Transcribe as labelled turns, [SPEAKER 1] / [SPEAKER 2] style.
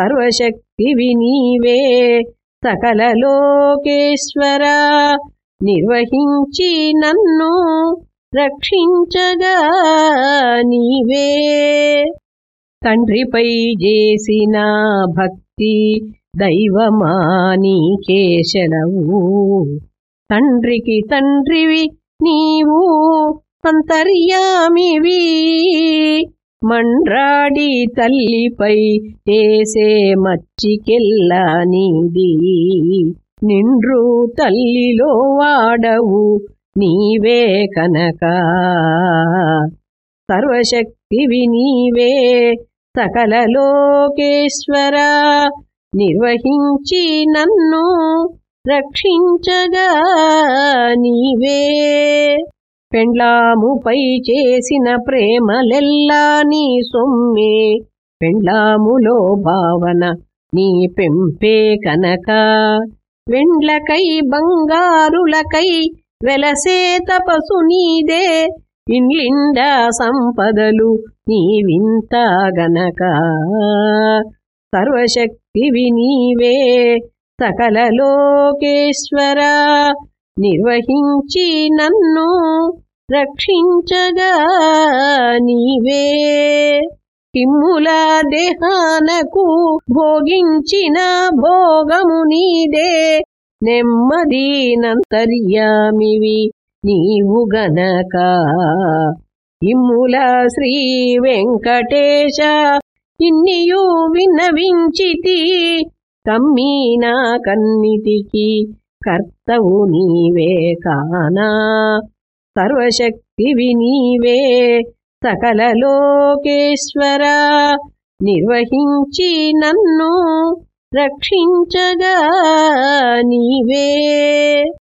[SPEAKER 1] సర్వశక్తివి నీవే సకల లోకేశ్వర నిర్వహించి నన్ను రక్షించగా నీవే. తండ్రిపై చేసిన భక్తి దైవమా కేశలవు తండ్రికి తండ్రివి నీవు అంతర్యామివి. మండ్రాడి తల్లిపై చేసే మచ్చికెల్లా నీది. నిండ్రు తల్లిలో వాడవు నీవే కనక. సర్వశక్తివి నీవే సకల లోకేశ్వర. నిర్వహించి నన్ను రక్షించగా నీవే. పెండ్లాముపై చేసిన ప్రేమలెల్లా నీ సొమ్మే. పెండ్లాములో భావన నీ పెంపే కనక. వెండ్లకై బంగారులకై వెలసే తపసు నీదే. ఇండ్లిండా సంపదలు నీ వింత గనక. సర్వశక్తివి నీవే సకల లోకేశ్వర. నిర్వహించి నన్ను రక్షించగా నీవే. కిమ్ముల దేహానకు భోగించిన భోగము నీదే. నెమ్మదీనంతర్యామివి నీవు గనక. ఇమ్ముల శ్రీ వెంకటేశ ఇన్నియు విన్నవించితి కమ్మీనా కన్నిటికి కర్తవు నీవే కానా. సర్వశక్తివి నీవే సకల లోకేశ్వర నిర్వహించి నన్ను రక్షించగా నీవే.